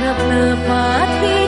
Nep-nepati